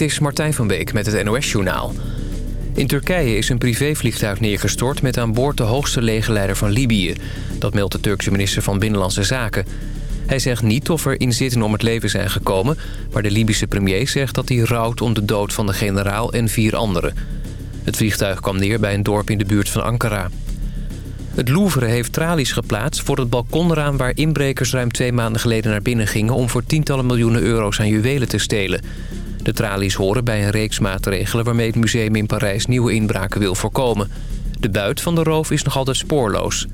Dit is Martijn van Beek met het NOS-journaal. In Turkije is een privévliegtuig neergestort met aan boord de hoogste legerleider van Libië. Dat meldt de Turkse minister van Binnenlandse Zaken. Hij zegt niet of er inzittenden om het leven zijn gekomen... maar de Libische premier zegt dat hij rouwt om de dood van de generaal en vier anderen. Het vliegtuig kwam neer bij een dorp in de buurt van Ankara. Het Louvre heeft tralies geplaatst voor het balkonraam... waar inbrekers ruim twee maanden geleden naar binnen gingen... om voor tientallen miljoenen euro's aan juwelen te stelen. De tralies horen bij een reeks maatregelen... waarmee het museum in Parijs nieuwe inbraken wil voorkomen. De buit van de roof is nog altijd spoorloos.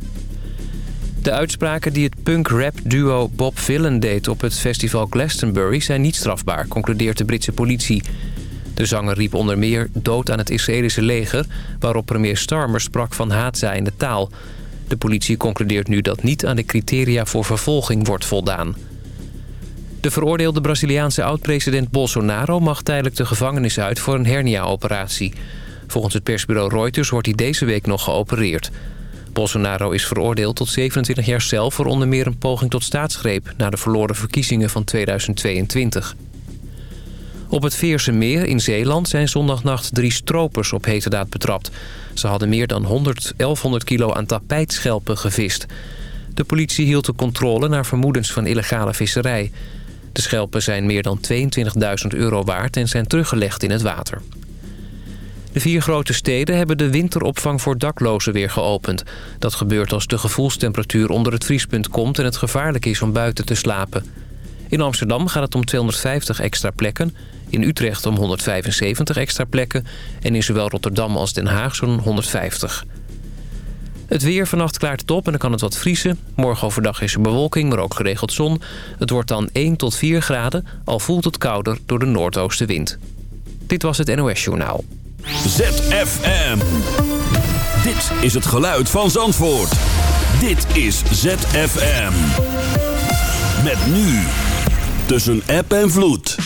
De uitspraken die het punk-rap-duo Bob Villen deed op het festival Glastonbury... zijn niet strafbaar, concludeert de Britse politie... De zanger riep onder meer dood aan het Israëlische leger... waarop premier Starmer sprak van haatzaaiende taal. De politie concludeert nu dat niet aan de criteria voor vervolging wordt voldaan. De veroordeelde Braziliaanse oud-president Bolsonaro... mag tijdelijk de gevangenis uit voor een hernia-operatie. Volgens het persbureau Reuters wordt hij deze week nog geopereerd. Bolsonaro is veroordeeld tot 27 jaar cel... voor onder meer een poging tot staatsgreep... na de verloren verkiezingen van 2022. Op het Veerse Meer in Zeeland zijn zondagnacht drie stropers op heterdaad betrapt. Ze hadden meer dan 100, 1100 kilo aan tapijtschelpen gevist. De politie hield de controle naar vermoedens van illegale visserij. De schelpen zijn meer dan 22.000 euro waard en zijn teruggelegd in het water. De vier grote steden hebben de winteropvang voor daklozen weer geopend. Dat gebeurt als de gevoelstemperatuur onder het vriespunt komt... en het gevaarlijk is om buiten te slapen. In Amsterdam gaat het om 250 extra plekken. In Utrecht om 175 extra plekken. En in zowel Rotterdam als Den Haag zo'n 150. Het weer vannacht klaart het op en dan kan het wat vriezen. Morgen overdag is er bewolking, maar ook geregeld zon. Het wordt dan 1 tot 4 graden, al voelt het kouder door de noordoostenwind. Dit was het NOS Journaal. ZFM. Dit is het geluid van Zandvoort. Dit is ZFM. Met nu tussen app en vloed.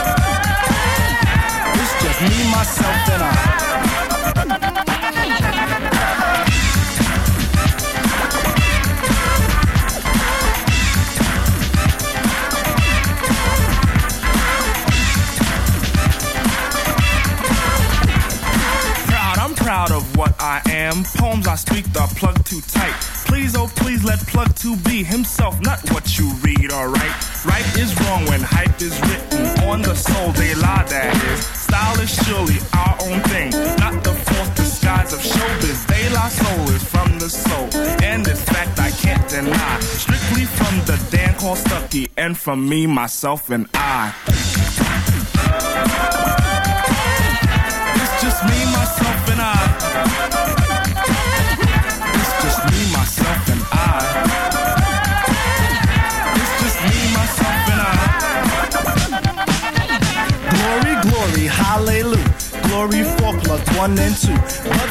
Me, myself, and I. Proud, I'm proud of what I am. Poems I speak are plugged too tight. Please, oh please, let plug to be himself, not what you read, alright? Right is wrong when hype is written on the soul, De La, that is. Style is surely our own thing, not the false disguise of showbiz. De La Soul is from the soul, and this fact I can't deny. Strictly from the Dan called Stucky, and from me, myself, and I. It's just me, myself, and I. Glory for plug one and two. But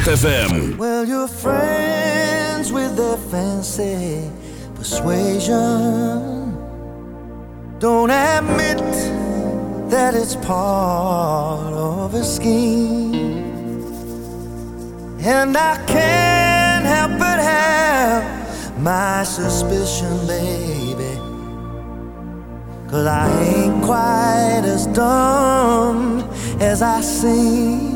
ZFM. Well, you're friends with the fancy persuasion. Don't admit that it's part of a scheme. And I can't help but have my suspicion, baby. Cause I ain't quite as dumb as I seem.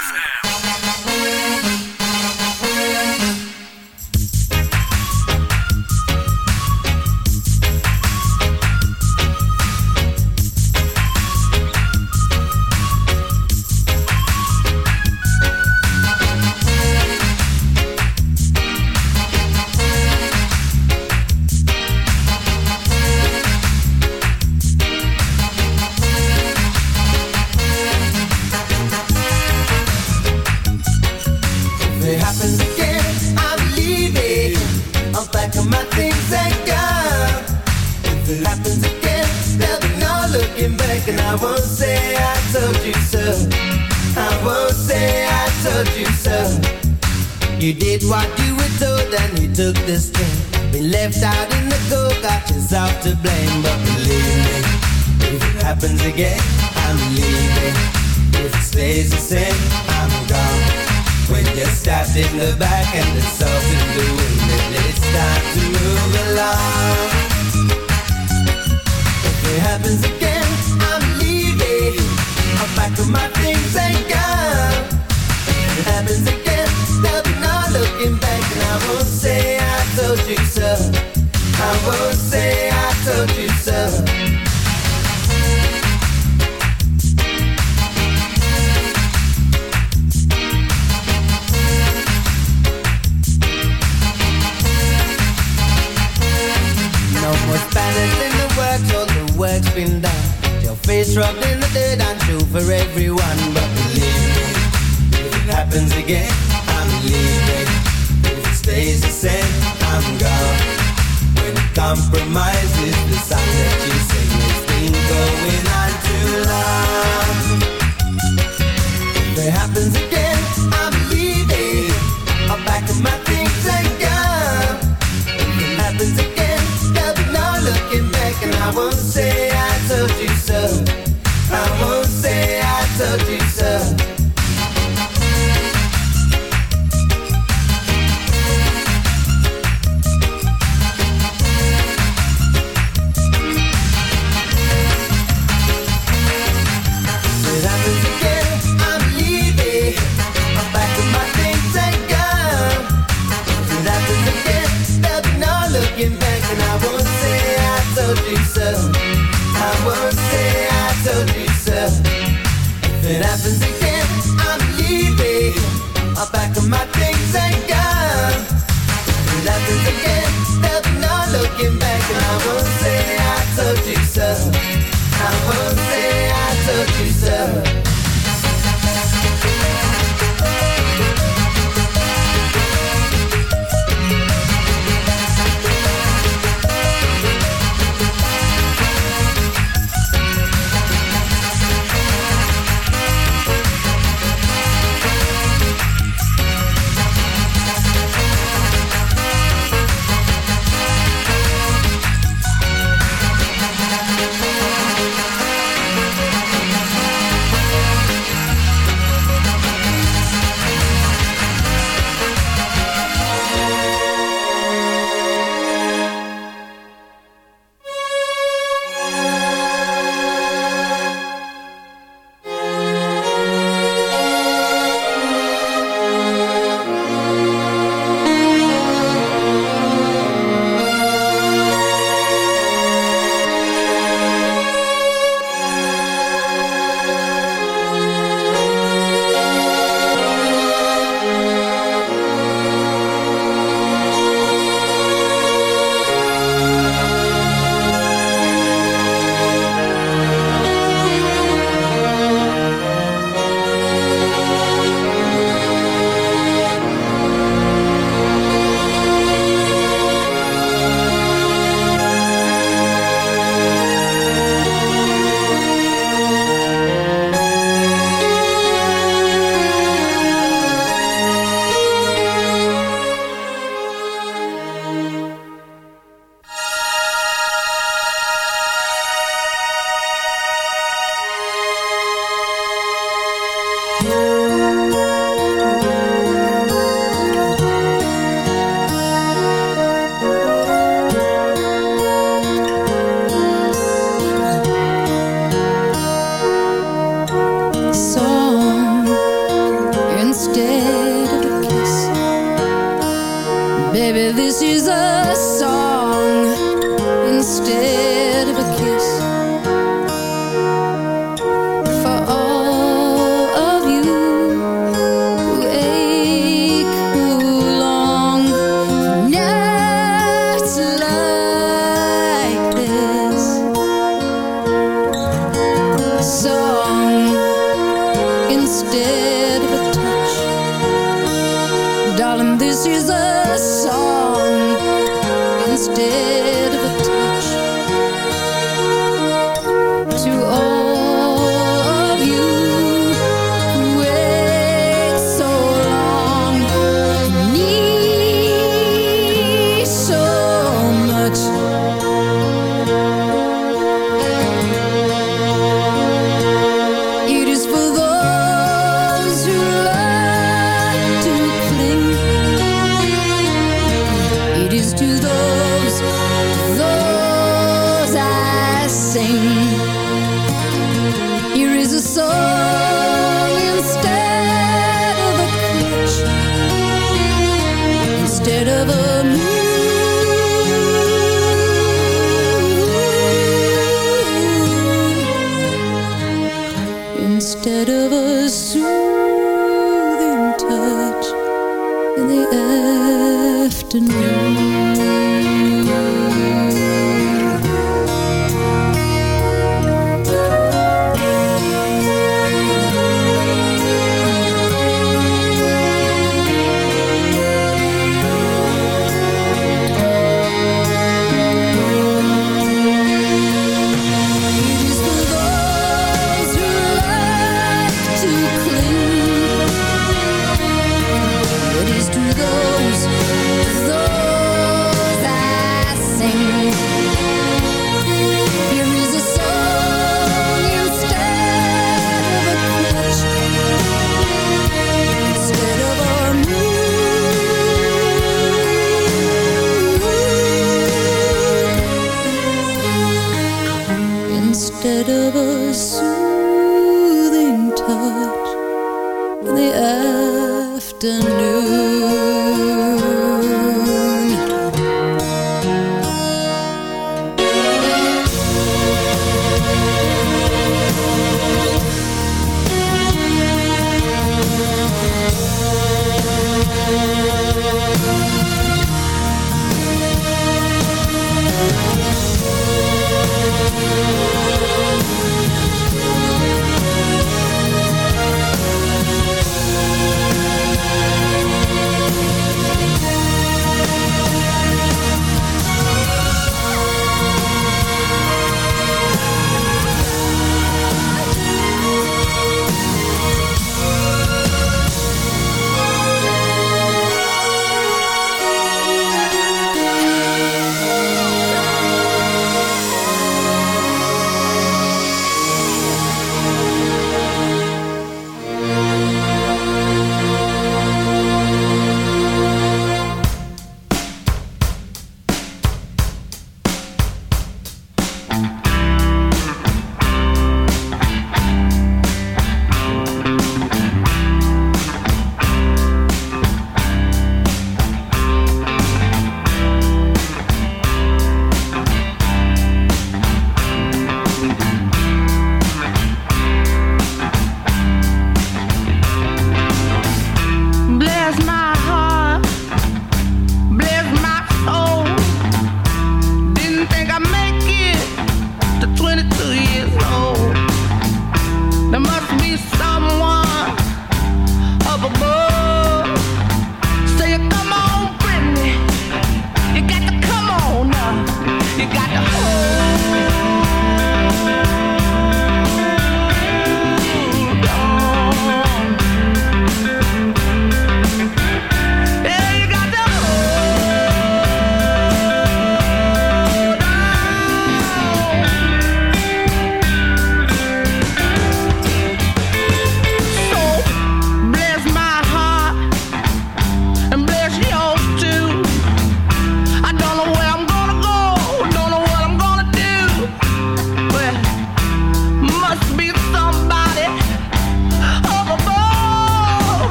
Struggling the dirt and true for everyone But believe me, if it happens again.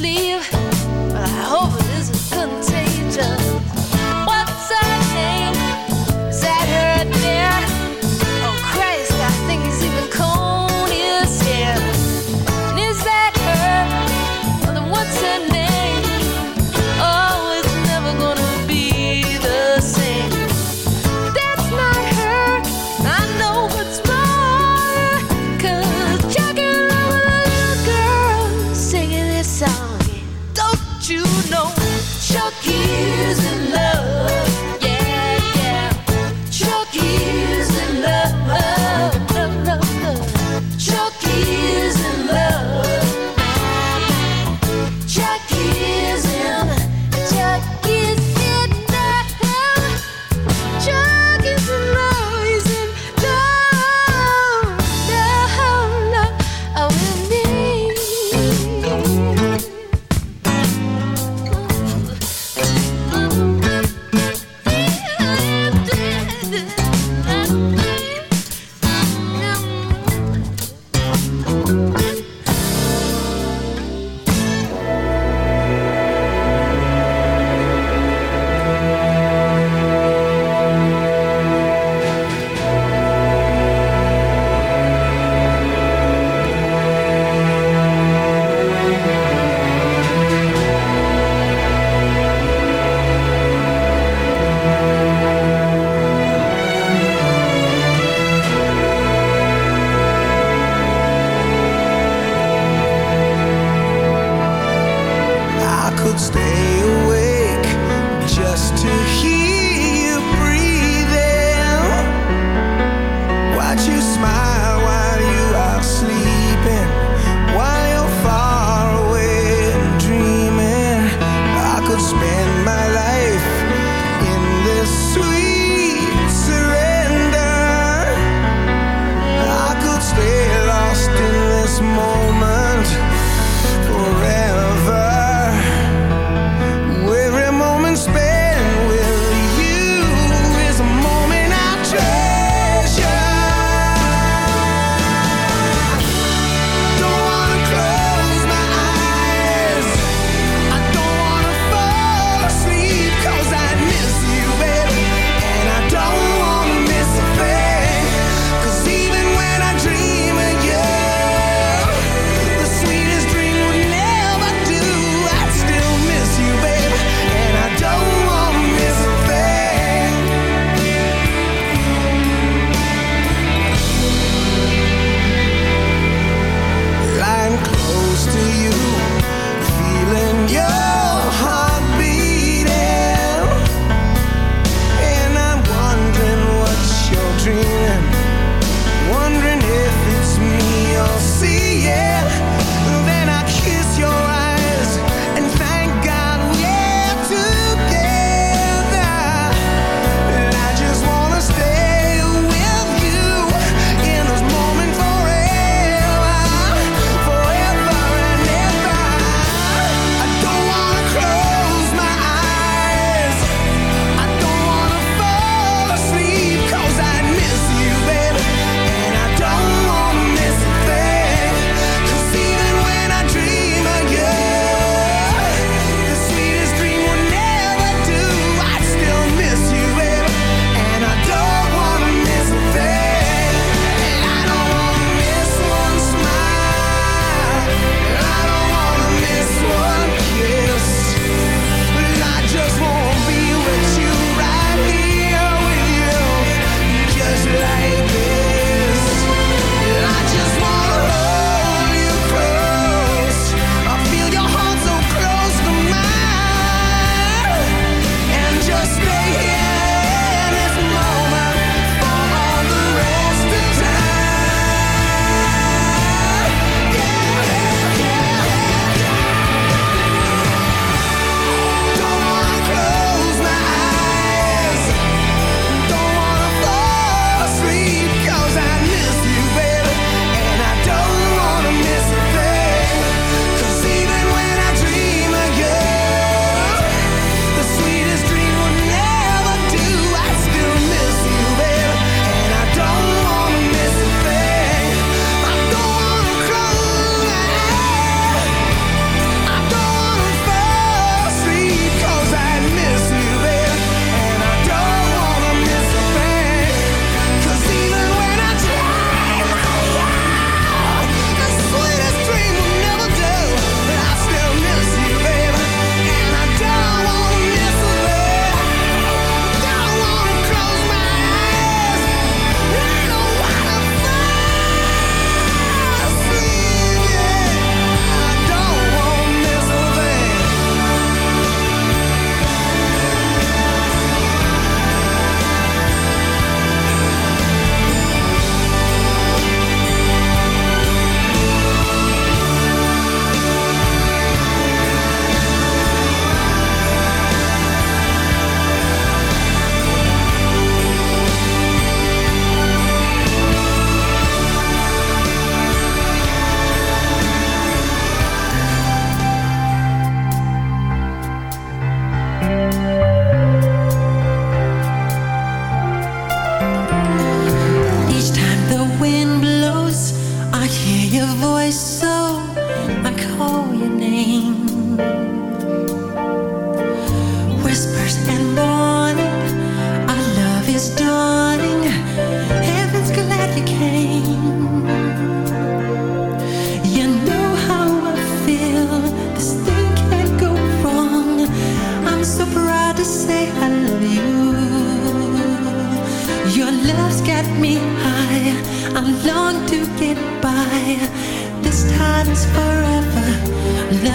sleeve.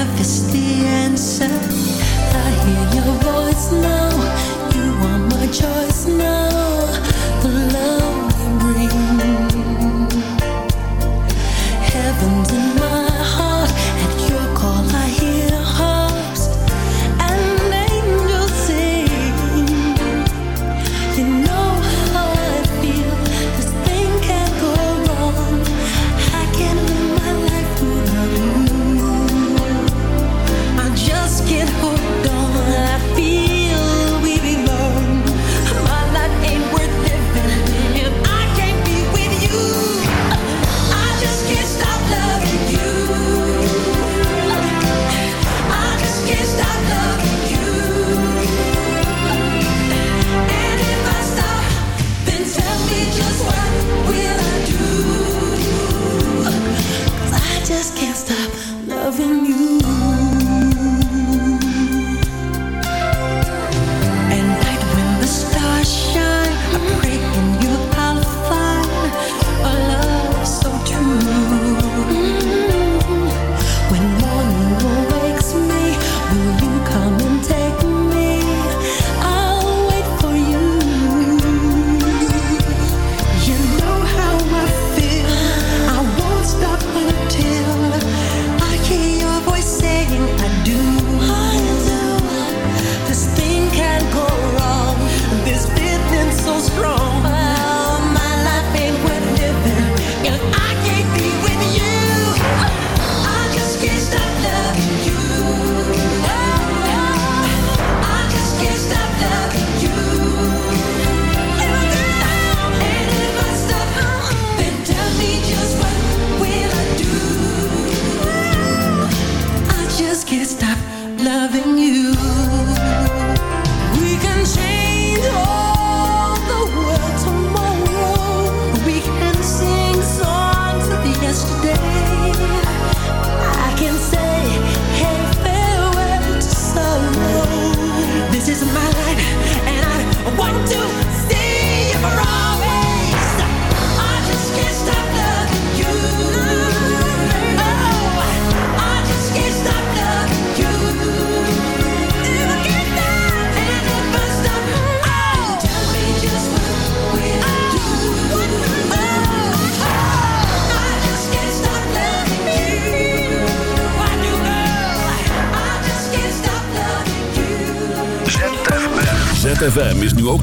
if it's the answer. I hear your voice now.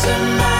somebody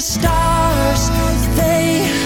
stars, they